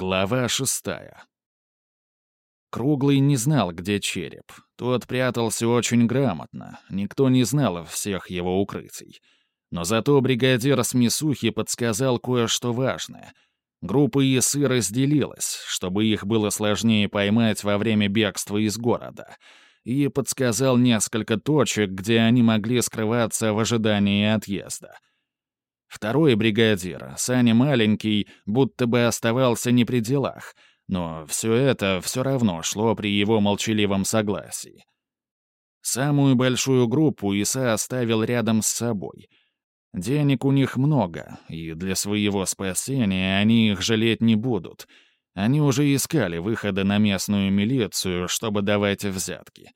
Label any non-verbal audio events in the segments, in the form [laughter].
Глава шестая. Круглый не знал, где череп. Тот прятался очень грамотно, никто не знал всех его укрытий. Но зато бригадир Смесухи подсказал кое-что важное. Группа ИСы разделилась, чтобы их было сложнее поймать во время бегства из города, и подсказал несколько точек, где они могли скрываться в ожидании отъезда — Второй бригадир, Саня Маленький, будто бы оставался не при делах, но все это все равно шло при его молчаливом согласии. Самую большую группу Иса оставил рядом с собой. Денег у них много, и для своего спасения они их жалеть не будут. Они уже искали выхода на местную милицию, чтобы давать взятки.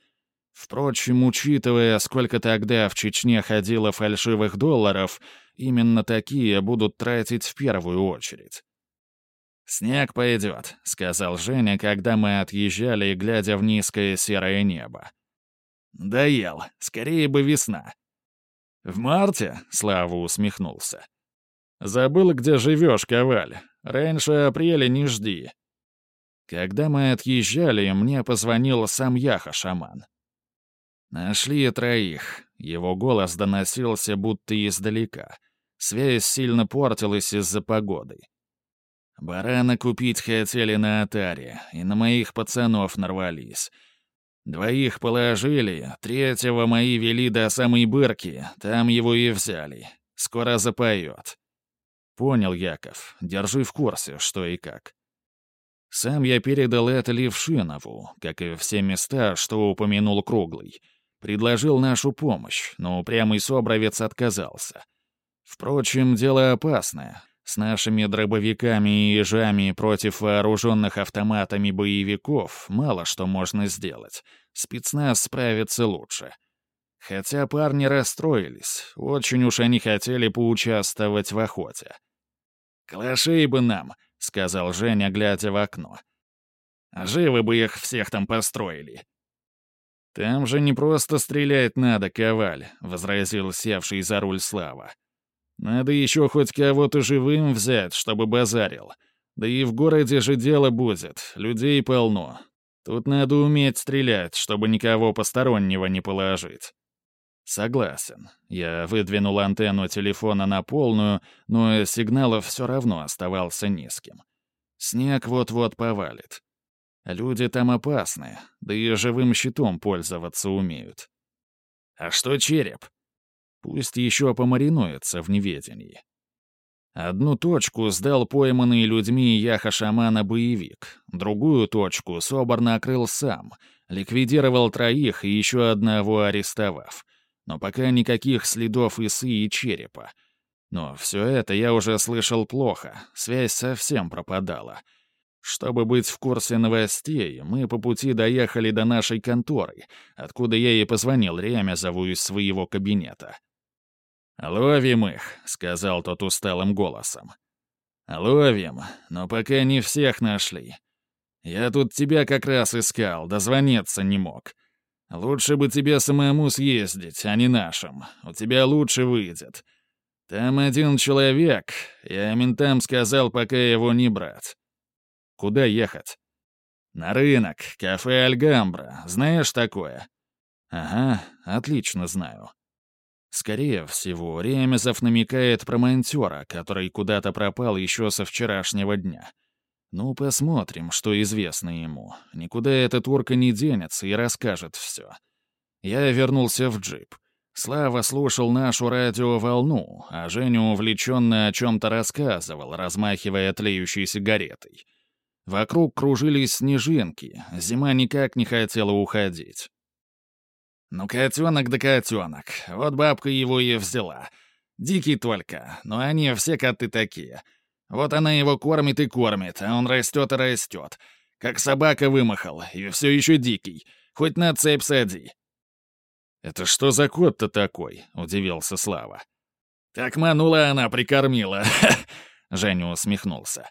Впрочем, учитывая, сколько тогда в Чечне ходило фальшивых долларов — Именно такие будут тратить в первую очередь. «Снег пойдет», — сказал Женя, когда мы отъезжали, глядя в низкое серое небо. «Доел. Скорее бы весна». «В марте?» — Слава усмехнулся. «Забыл, где живешь, Коваль. Раньше апреля не жди». Когда мы отъезжали, мне позвонил сам Яха-шаман. Нашли троих. Его голос доносился будто издалека. Связь сильно портилась из-за погоды. Барана купить хотели на Атаре, и на моих пацанов нарвались. Двоих положили, третьего мои вели до самой бырки, там его и взяли. Скоро запоет. Понял, Яков, держи в курсе, что и как. Сам я передал это Левшинову, как и все места, что упомянул Круглый. Предложил нашу помощь, но упрямый Собровец отказался. Впрочем, дело опасное. С нашими дробовиками и ежами против вооруженных автоматами боевиков мало что можно сделать. Спецназ справится лучше. Хотя парни расстроились. Очень уж они хотели поучаствовать в охоте. «Калашей бы нам», — сказал Женя, глядя в окно. «Живы бы их всех там построили». «Там же не просто стрелять надо, Коваль», — возразил севший за руль Слава. Надо еще хоть кого-то живым взять, чтобы базарил. Да и в городе же дело будет, людей полно. Тут надо уметь стрелять, чтобы никого постороннего не положить. Согласен. Я выдвинул антенну телефона на полную, но сигнал все равно оставался низким. Снег вот-вот повалит. Люди там опасны, да и живым щитом пользоваться умеют. А что череп? Пусть еще помаринуется в неведении. Одну точку сдал пойманный людьми яха-шамана боевик, другую точку Собор накрыл сам, ликвидировал троих и еще одного арестовав. Но пока никаких следов исы и черепа. Но все это я уже слышал плохо, связь совсем пропадала. Чтобы быть в курсе новостей, мы по пути доехали до нашей конторы, откуда я и позвонил Ремезову из своего кабинета. «Ловим их», — сказал тот усталым голосом. «Ловим, но пока не всех нашли. Я тут тебя как раз искал, дозвониться не мог. Лучше бы тебе самому съездить, а не нашим. У тебя лучше выйдет. Там один человек, я ментам сказал, пока его не брать. Куда ехать? На рынок, кафе «Альгамбра». Знаешь такое? Ага, отлично знаю. Скорее всего, Ремезов намекает про монтера, который куда-то пропал еще со вчерашнего дня. Ну, посмотрим, что известно ему. Никуда этот урка не денется и расскажет все. Я вернулся в джип. Слава слушал нашу радиоволну, а Женя увлеченно о чем-то рассказывал, размахивая тлеющей сигаретой. Вокруг кружились снежинки, зима никак не хотела уходить. Ну, котенок да котенок. Вот бабка его и взяла. Дикий только, но они все коты такие. Вот она его кормит и кормит, а он растет и растет. Как собака вымахал, и все еще дикий. Хоть на цепь сади. «Это что за кот-то такой?» — удивился Слава. «Так манула она, прикормила!» [laughs] — Женя усмехнулся.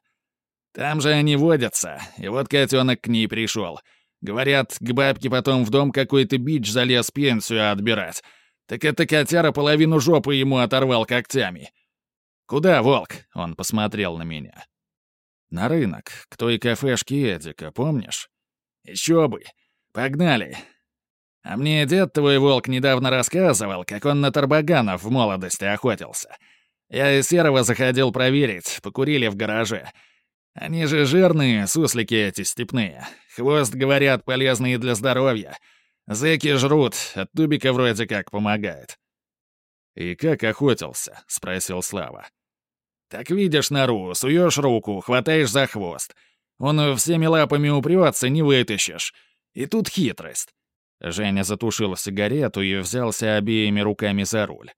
«Там же они водятся, и вот котенок к ней пришел. Говорят, к бабке потом в дом какой-то бич залез пенсию отбирать. Так это котяра половину жопы ему оторвал когтями. «Куда, волк?» — он посмотрел на меня. «На рынок, к той кафешке Эдика, помнишь?» «Еще бы! Погнали!» А мне дед твой волк недавно рассказывал, как он на тарбаганов в молодости охотился. Я из Серого заходил проверить, покурили в гараже. Они же жирные, суслики эти степные. Хвост, говорят, полезный для здоровья. Зэки жрут, от тубика вроде как помогает. «И как охотился?» — спросил Слава. «Так видишь нору, суешь руку, хватаешь за хвост. Он всеми лапами упрется, не вытащишь. И тут хитрость». Женя затушил сигарету и взялся обеими руками за руль.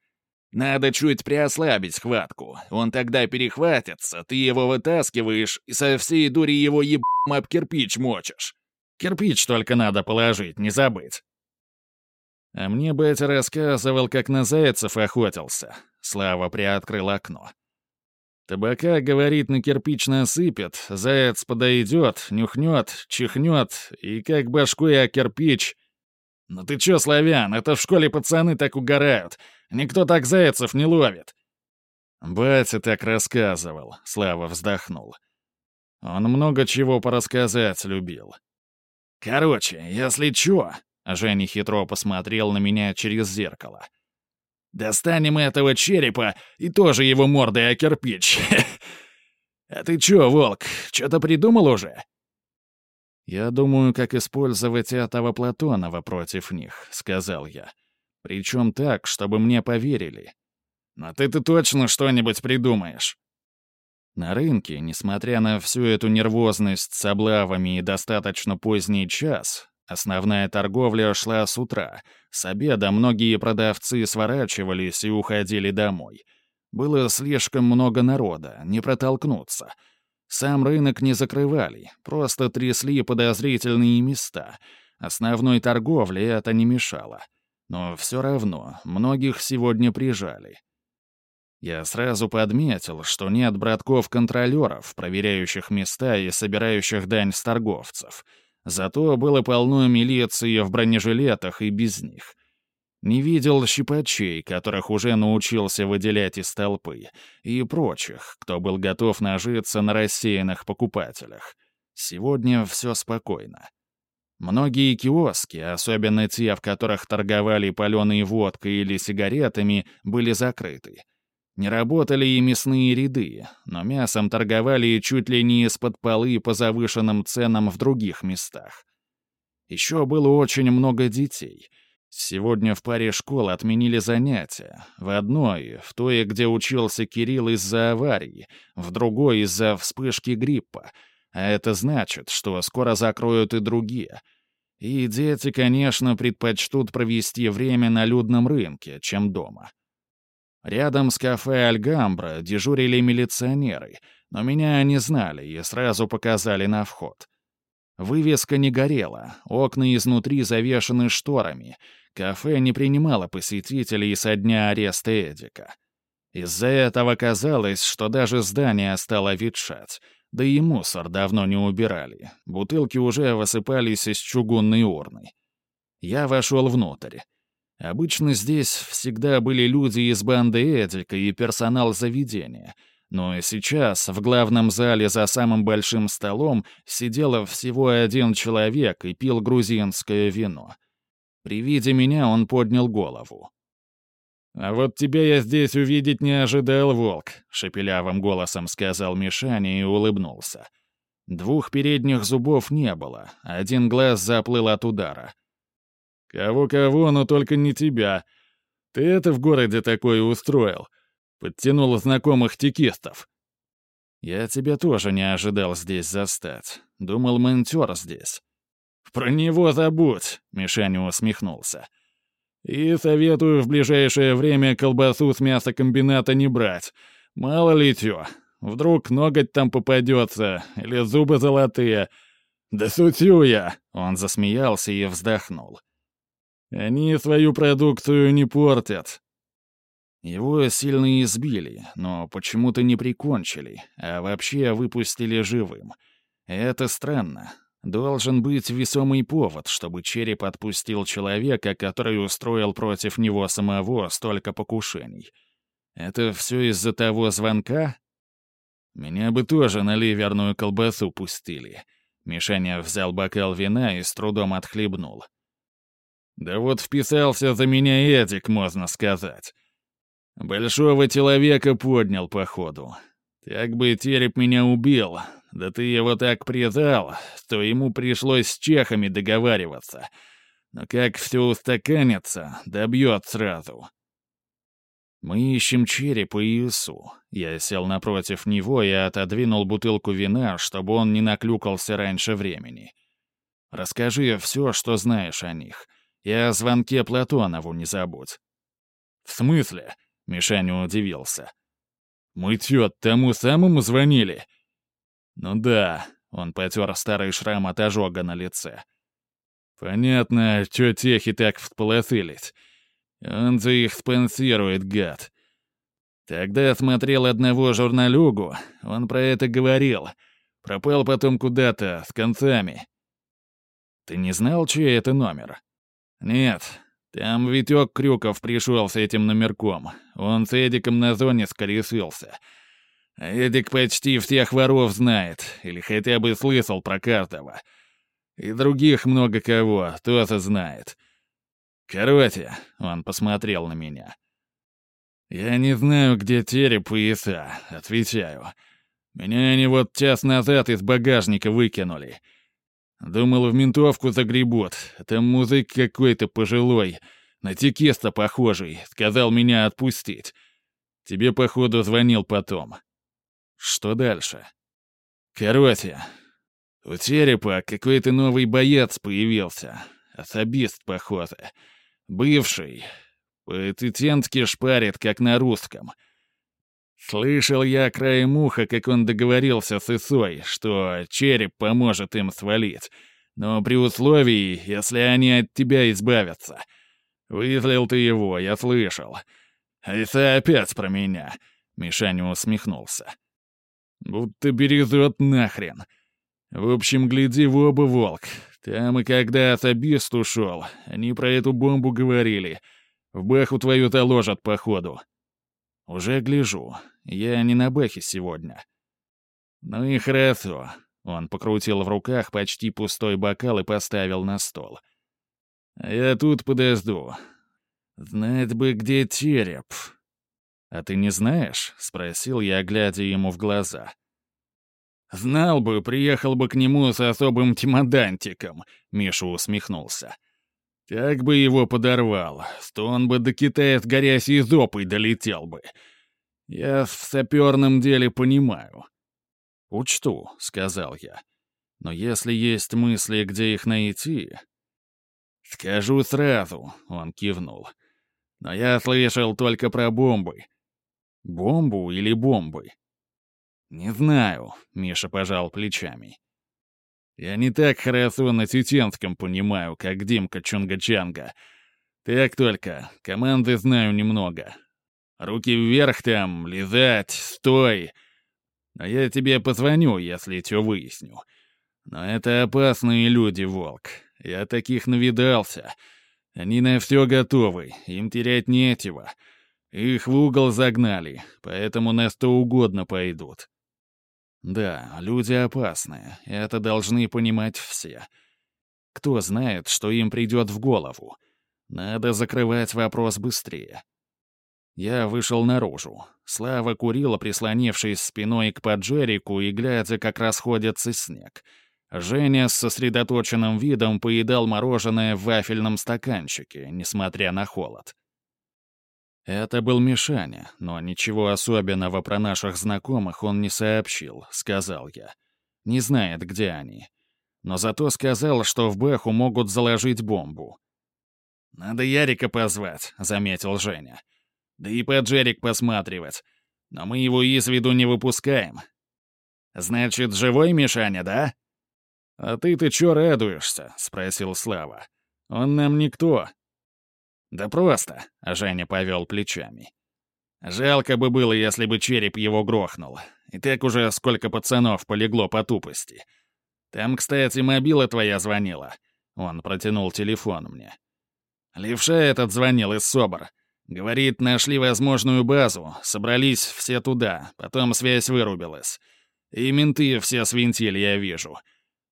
Надо чуть приослабить хватку. Он тогда перехватится, ты его вытаскиваешь и со всей дури его еб об кирпич мочишь. Кирпич только надо положить, не забыть. А мне батя рассказывал, как на зайцев охотился. Слава приоткрыл окно. Табака, говорит, на кирпич насыпет, заяц подойдет, нюхнет, чихнет, и как башкой о кирпич... «Ну ты чё, славян, это в школе пацаны так угорают. Никто так зайцев не ловит». «Батя так рассказывал», — Слава вздохнул. Он много чего порассказать любил. «Короче, если чё...» — Женя хитро посмотрел на меня через зеркало. «Достанем этого черепа и тоже его мордой о кирпич. [laughs] А ты чё, волк, что-то придумал уже?» «Я думаю, как использовать этого Платонова против них», — сказал я. «Причем так, чтобы мне поверили». «Но ты-то точно что-нибудь придумаешь». На рынке, несмотря на всю эту нервозность с облавами и достаточно поздний час, основная торговля шла с утра. С обеда многие продавцы сворачивались и уходили домой. Было слишком много народа, не протолкнуться — сам рынок не закрывали, просто трясли подозрительные места. Основной торговле это не мешало. Но все равно, многих сегодня прижали. Я сразу подметил, что нет братков-контролеров, проверяющих места и собирающих дань с торговцев. Зато было полно милиции в бронежилетах и без них. Не видел щипачей, которых уже научился выделять из толпы, и прочих, кто был готов нажиться на рассеянных покупателях. Сегодня все спокойно. Многие киоски, особенно те, в которых торговали паленой водкой или сигаретами, были закрыты. Не работали и мясные ряды, но мясом торговали чуть ли не из-под полы по завышенным ценам в других местах. Еще было очень много детей — Сегодня в паре школ отменили занятия. В одной, в той, где учился Кирилл из-за аварии, в другой из-за вспышки гриппа. А это значит, что скоро закроют и другие. И дети, конечно, предпочтут провести время на людном рынке, чем дома. Рядом с кафе «Альгамбра» дежурили милиционеры, но меня они знали и сразу показали на вход. Вывеска не горела, окна изнутри завешаны шторами — Кафе не принимало посетителей со дня ареста Эдика. Из-за этого казалось, что даже здание стало ветшать, да и мусор давно не убирали, бутылки уже высыпались из чугунной урны. Я вошел внутрь. Обычно здесь всегда были люди из банды Эдика и персонал заведения, но сейчас в главном зале за самым большим столом сидело всего один человек и пил грузинское вино. При виде меня он поднял голову. «А вот тебя я здесь увидеть не ожидал, волк», — шепелявым голосом сказал Мишаня и улыбнулся. Двух передних зубов не было, один глаз заплыл от удара. «Кого-кого, но только не тебя. Ты это в городе такое устроил. Подтянул знакомых текистов». «Я тебя тоже не ожидал здесь застать. Думал, ментер здесь». «Про него забудь», — Мишаня усмехнулся. «И советую в ближайшее время колбасу с мясокомбината не брать. Мало ли чё. Вдруг ноготь там попадется, или зубы золотые. Да сутью я!» — он засмеялся и вздохнул. «Они свою продукцию не портят». Его сильно избили, но почему-то не прикончили, а вообще выпустили живым. Это странно, Должен быть весомый повод, чтобы череп отпустил человека, который устроил против него самого столько покушений. Это все из-за того звонка? Меня бы тоже на ливерную колбасу пустили. Мишаня взял бокал вина и с трудом отхлебнул. Да вот вписался за меня Эдик, можно сказать. Большого человека поднял, походу. Так бы Тереп меня убил, да ты его так предал, что ему пришлось с чехами договариваться. Но как все устаканится, добьет сразу. Мы ищем череп и Ису. Я сел напротив него и отодвинул бутылку вина, чтобы он не наклюкался раньше времени. Расскажи все, что знаешь о них. И о звонке Платонову не забудь. «В смысле?» — Мишаня удивился. «Мы тё, тому самому звонили?» «Ну да», — он потер старый шрам от ожога на лице. «Понятно, чё техи так всполосылись. Он за их спонсирует, гад. Тогда смотрел одного журналюгу, он про это говорил. Пропал потом куда-то, с концами. Ты не знал, чей это номер?» «Нет, там Витек Крюков пришел с этим номерком. Он с Эдиком на зоне сколесился. Эдик почти всех воров знает, или хотя бы слышал про каждого. И других много кого, тоже знает. Короче, он посмотрел на меня. Я не знаю, где тереп и Иса, отвечаю. Меня они вот час назад из багажника выкинули. Думал, в ментовку загребут. Там музык какой-то пожилой, на текеста похожий, сказал меня отпустить. Тебе, походу, звонил потом. Что дальше? Короче, у черепа какой-то новый боец появился. Особист, похоже. Бывший. По-этитентски шпарит, как на русском — Слышал я краем уха, как он договорился с Исой, что череп поможет им свалить, но при условии, если они от тебя избавятся. Вызвал ты его, я слышал. Иса опять про меня. Мишаня усмехнулся. Будто березет нахрен. В общем, гляди в оба, волк. Там и когда особист ушел, они про эту бомбу говорили. В баху твою-то ложат, походу. Уже гляжу. Я не на бэхе сегодня. Ну и хорошо. Он покрутил в руках почти пустой бокал и поставил на стол. Я тут подожду. Знать бы, где череп. А ты не знаешь? Спросил я, глядя ему в глаза. «Знал бы, приехал бы к нему с особым тимодантиком», — Миша усмехнулся. «Так бы его подорвал, что он бы до Китая с горящей зопой долетел бы. Я в саперном деле понимаю». «Учту», — сказал я. «Но если есть мысли, где их найти...» «Скажу сразу», — он кивнул. «Но я слышал только про бомбы». «Бомбу или бомбы?» «Не знаю», — Миша пожал плечами. «Я не так хорошо на Титенском понимаю, как Димка Чунга-Чанга. Так только, команды знаю немного. Руки вверх там, лизать, стой. А я тебе позвоню, если что выясню. Но это опасные люди, Волк. Я таких навидался. Они на все готовы, им терять нечего. Их в угол загнали, поэтому на что угодно пойдут. Да, люди опасные, это должны понимать все. Кто знает, что им придет в голову. Надо закрывать вопрос быстрее. Я вышел наружу. Слава курила, прислонившись спиной к поджерику и глядя, как расходится снег. Женя с сосредоточенным видом поедал мороженое в вафельном стаканчике, несмотря на холод. Это был Мишаня, но ничего особенного про наших знакомых он не сообщил, сказал я. Не знает, где они. Но зато сказал, что в Бэху могут заложить бомбу. «Надо Ярика позвать», — заметил Женя. Да и по Джерик посматривать. Но мы его из виду не выпускаем. Значит, живой Мишаня, да? А ты-то чё радуешься? Спросил Слава. Он нам никто. Да просто, Женя повел плечами. Жалко бы было, если бы череп его грохнул. И так уже сколько пацанов полегло по тупости. Там, кстати, мобила твоя звонила. Он протянул телефон мне. Левша этот звонил из СОБР. Говорит, нашли возможную базу, собрались все туда, потом связь вырубилась. И менты все свинтили, я вижу.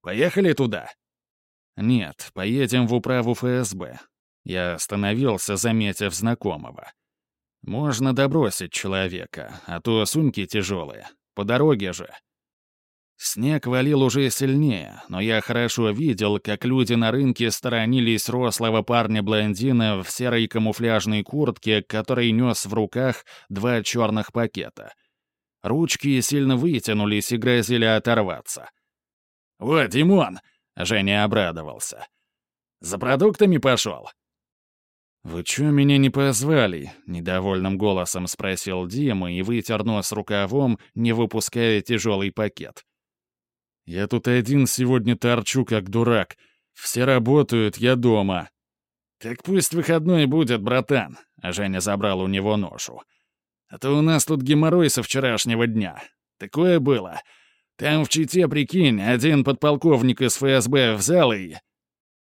Поехали туда?» «Нет, поедем в управу ФСБ». Я остановился, заметив знакомого. «Можно добросить человека, а то сумки тяжелые. По дороге же». Снег валил уже сильнее, но я хорошо видел, как люди на рынке сторонились рослого парня-блондина в серой камуфляжной куртке, который нес в руках два черных пакета. Ручки сильно вытянулись и грозили оторваться. «Вот, Димон!» — Женя обрадовался. «За продуктами пошел?» «Вы чё меня не позвали?» — недовольным голосом спросил Дима и вытер нос рукавом, не выпуская тяжелый пакет. Я тут один сегодня торчу, как дурак. Все работают, я дома». «Так пусть выходной будет, братан», — Женя забрал у него ношу. «А то у нас тут геморрой со вчерашнего дня. Такое было. Там в Чите, прикинь, один подполковник из ФСБ взял и...»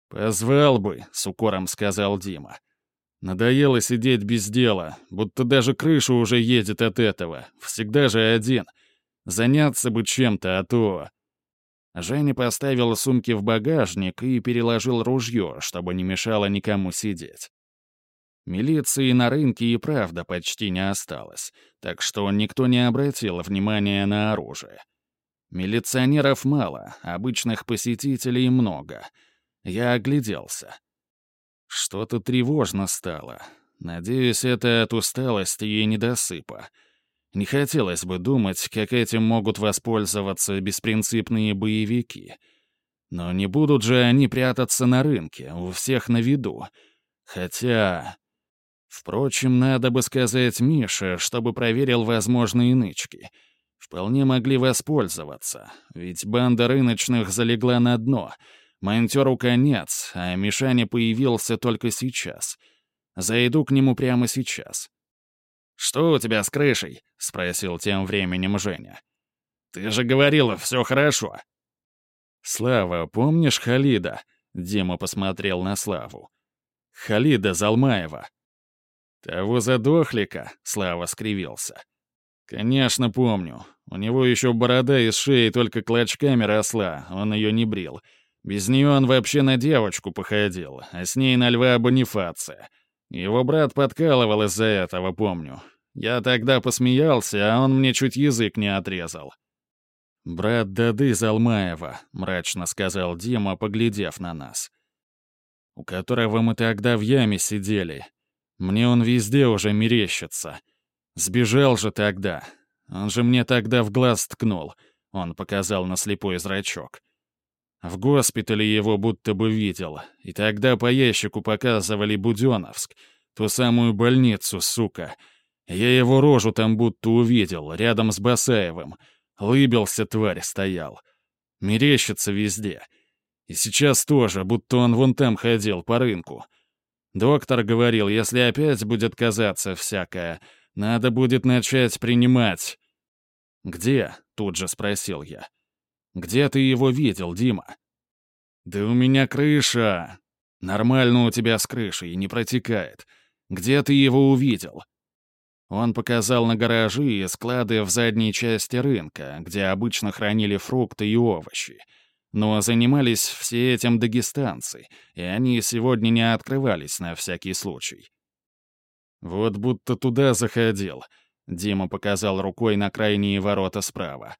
«Позвал бы», — с укором сказал Дима. «Надоело сидеть без дела, будто даже крыша уже едет от этого. Всегда же один. Заняться бы чем-то, а то...» Женя поставил сумки в багажник и переложил ружье, чтобы не мешало никому сидеть. Милиции на рынке и правда почти не осталось, так что никто не обратил внимания на оружие. Милиционеров мало, обычных посетителей много. Я огляделся. Что-то тревожно стало. Надеюсь, это от усталости и недосыпа. Не хотелось бы думать, как этим могут воспользоваться беспринципные боевики. Но не будут же они прятаться на рынке, у всех на виду. Хотя... Впрочем, надо бы сказать Мише, чтобы проверил возможные нычки. Вполне могли воспользоваться, ведь банда рыночных залегла на дно. Монтеру конец, а Мишаня появился только сейчас. Зайду к нему прямо сейчас. «Что у тебя с крышей?» — спросил тем временем Женя. «Ты же говорила, все хорошо». «Слава, помнишь Халида?» — Дима посмотрел на Славу. «Халида Залмаева». «Того задохлика?» — Слава скривился. «Конечно, помню. У него еще борода из шеи только клочками росла, он ее не брил. Без нее он вообще на девочку походил, а с ней на льва Бонифация. Его брат подкалывал из-за этого, помню. Я тогда посмеялся, а он мне чуть язык не отрезал. «Брат Дады Залмаева», — мрачно сказал Дима, поглядев на нас. «У которого мы тогда в яме сидели. Мне он везде уже мерещится. Сбежал же тогда. Он же мне тогда в глаз ткнул», — он показал на слепой зрачок. В госпитале его будто бы видел, и тогда по ящику показывали Будённовск, ту самую больницу, сука. Я его рожу там будто увидел, рядом с Басаевым. Лыбился тварь стоял. Мерещится везде. И сейчас тоже, будто он вон там ходил, по рынку. Доктор говорил, если опять будет казаться всякое, надо будет начать принимать. «Где?» — тут же спросил я. Где ты его видел, Дима?» «Да у меня крыша. Нормально у тебя с крышей, не протекает. Где ты его увидел?» Он показал на гаражи и склады в задней части рынка, где обычно хранили фрукты и овощи. Но занимались все этим дагестанцы, и они сегодня не открывались на всякий случай. «Вот будто туда заходил», — Дима показал рукой на крайние ворота справа.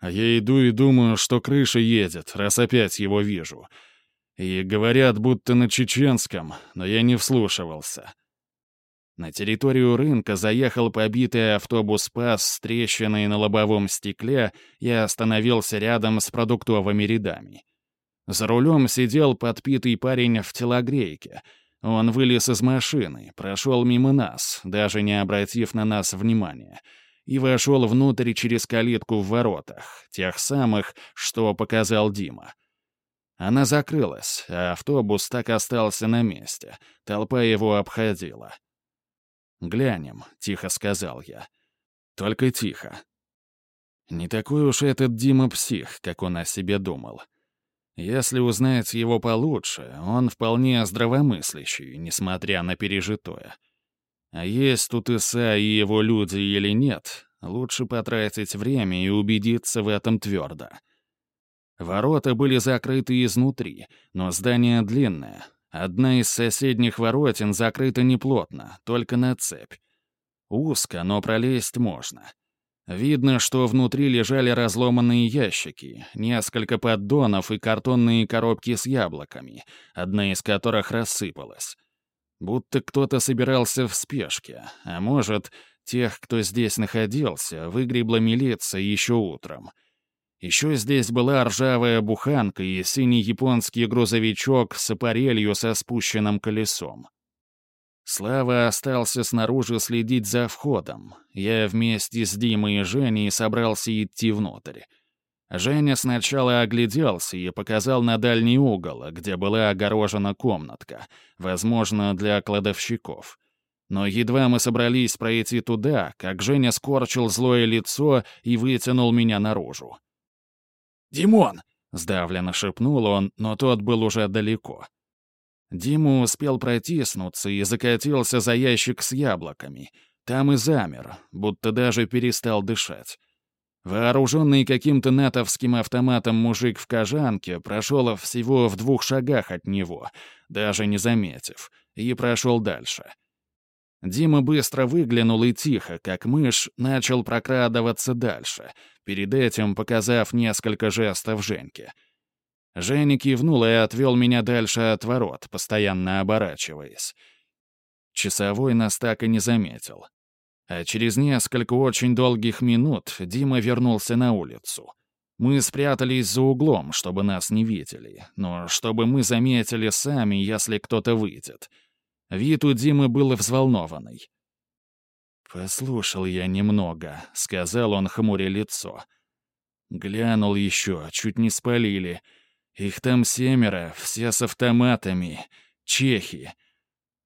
А я иду и думаю, что крыша едет, раз опять его вижу. И говорят, будто на чеченском, но я не вслушивался. На территорию рынка заехал побитый автобус «Спас» с трещиной на лобовом стекле и остановился рядом с продуктовыми рядами. За рулем сидел подпитый парень в телогрейке. Он вылез из машины, прошел мимо нас, даже не обратив на нас внимания — и вошел внутрь через калитку в воротах, тех самых, что показал Дима. Она закрылась, а автобус так остался на месте. Толпа его обходила. «Глянем», — тихо сказал я. «Только тихо». Не такой уж этот Дима псих, как он о себе думал. Если узнать его получше, он вполне здравомыслящий, несмотря на пережитое. А есть тут Иса и его люди или нет, лучше потратить время и убедиться в этом твердо. Ворота были закрыты изнутри, но здание длинное. Одна из соседних воротин закрыта неплотно, только на цепь. Узко, но пролезть можно. Видно, что внутри лежали разломанные ящики, несколько поддонов и картонные коробки с яблоками, одна из которых рассыпалась. Будто кто-то собирался в спешке, а может, тех, кто здесь находился, выгребла милиция еще утром. Еще здесь была ржавая буханка и синий японский грузовичок с аппарелью со спущенным колесом. Слава остался снаружи следить за входом. Я вместе с Димой и Женей собрался идти внутрь. Женя сначала огляделся и показал на дальний угол, где была огорожена комнатка, возможно, для кладовщиков. Но едва мы собрались пройти туда, как Женя скорчил злое лицо и вытянул меня наружу. «Димон!» — сдавленно шепнул он, но тот был уже далеко. Дима успел протиснуться и закатился за ящик с яблоками. Там и замер, будто даже перестал дышать. Вооруженный каким-то натовским автоматом мужик в кожанке прошел всего в двух шагах от него, даже не заметив, и прошел дальше. Дима быстро выглянул и тихо, как мышь, начал прокрадываться дальше, перед этим показав несколько жестов Женьке. Женя кивнул и отвел меня дальше от ворот, постоянно оборачиваясь. Часовой нас так и не заметил. А через несколько очень долгих минут Дима вернулся на улицу. Мы спрятались за углом, чтобы нас не видели, но чтобы мы заметили сами, если кто-то выйдет. Вид у Димы был взволнованный. «Послушал я немного», — сказал он, хмуря лицо. Глянул еще, чуть не спалили. Их там семеро, все с автоматами. Чехи.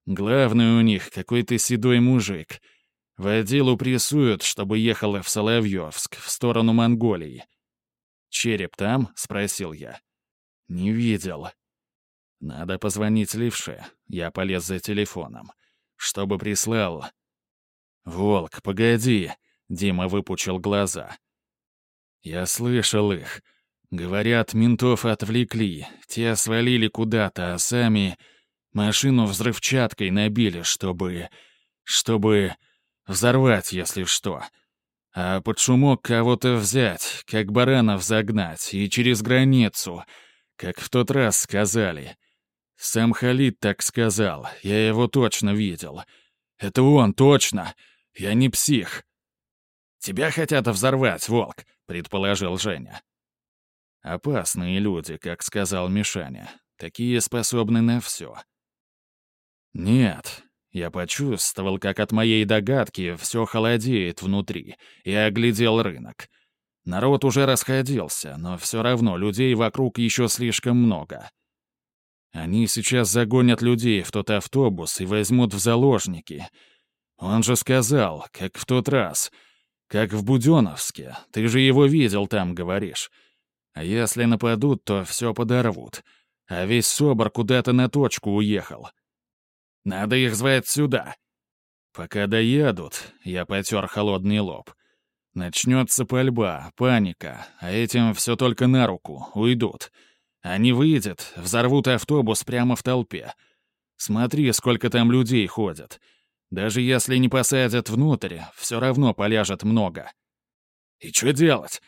Главный у них какой-то седой мужик — Водилу прессуют, чтобы ехала в Соловьевск, в сторону Монголии. «Череп там?» — спросил я. «Не видел». «Надо позвонить Левше». Я полез за телефоном. «Чтобы прислал». «Волк, погоди!» — Дима выпучил глаза. «Я слышал их. Говорят, ментов отвлекли. Те свалили куда-то, а сами машину взрывчаткой набили, чтобы... чтобы...» Взорвать, если что. А под шумок кого-то взять, как баранов загнать, и через границу, как в тот раз сказали. Сам Халид так сказал, я его точно видел. Это он, точно. Я не псих. «Тебя хотят взорвать, волк», — предположил Женя. «Опасные люди, как сказал Мишаня. Такие способны на все». «Нет, я почувствовал, как от моей догадки все холодеет внутри, и оглядел рынок. Народ уже расходился, но все равно людей вокруг еще слишком много. Они сейчас загонят людей в тот автобус и возьмут в заложники. Он же сказал, как в тот раз, как в Буденовске. Ты же его видел там, говоришь. А если нападут, то все подорвут. А весь Собор куда-то на точку уехал. Надо их звать сюда. Пока доедут, я потер холодный лоб. Начнется пальба, паника, а этим все только на руку, уйдут. Они выйдут, взорвут автобус прямо в толпе. Смотри, сколько там людей ходят. Даже если не посадят внутрь, все равно поляжет много. И что делать?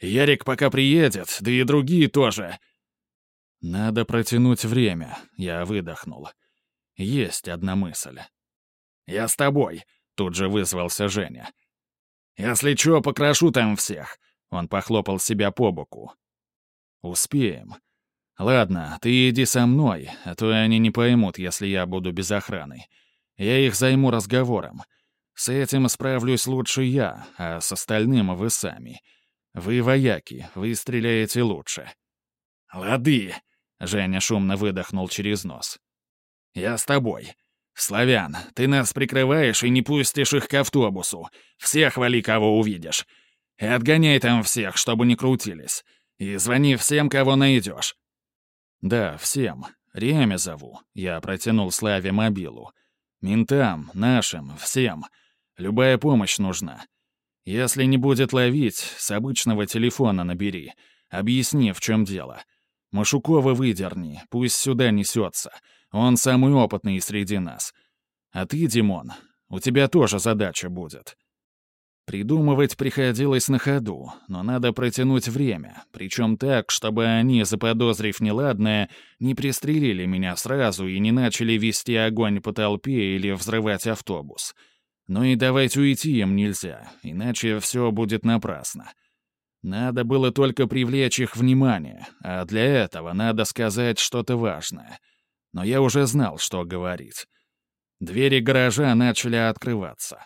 Ярик пока приедет, да и другие тоже. Надо протянуть время, я выдохнул. Есть одна мысль. «Я с тобой», — тут же вызвался Женя. «Если чё, покрошу там всех», — он похлопал себя по боку. «Успеем. Ладно, ты иди со мной, а то они не поймут, если я буду без охраны. Я их займу разговором. С этим справлюсь лучше я, а с остальным вы сами. Вы вояки, вы стреляете лучше». «Лады!» — Женя шумно выдохнул через нос. «Я с тобой. Славян, ты нас прикрываешь и не пустишь их к автобусу. Всех вали, кого увидишь. И отгоняй там всех, чтобы не крутились. И звони всем, кого найдешь». «Да, всем. Реме зову». Я протянул Славе мобилу. Ментам, нашим, всем. Любая помощь нужна. Если не будет ловить, с обычного телефона набери. Объясни, в чем дело. Машукова выдерни, пусть сюда несется. Он самый опытный среди нас. А ты, Димон, у тебя тоже задача будет. Придумывать приходилось на ходу, но надо протянуть время, причем так, чтобы они, заподозрив неладное, не пристрелили меня сразу и не начали вести огонь по толпе или взрывать автобус. Но и давать уйти им нельзя, иначе все будет напрасно. Надо было только привлечь их внимание, а для этого надо сказать что-то важное. Но я уже знал, что говорить. Двери гаража начали открываться.